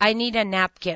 I need a napkin.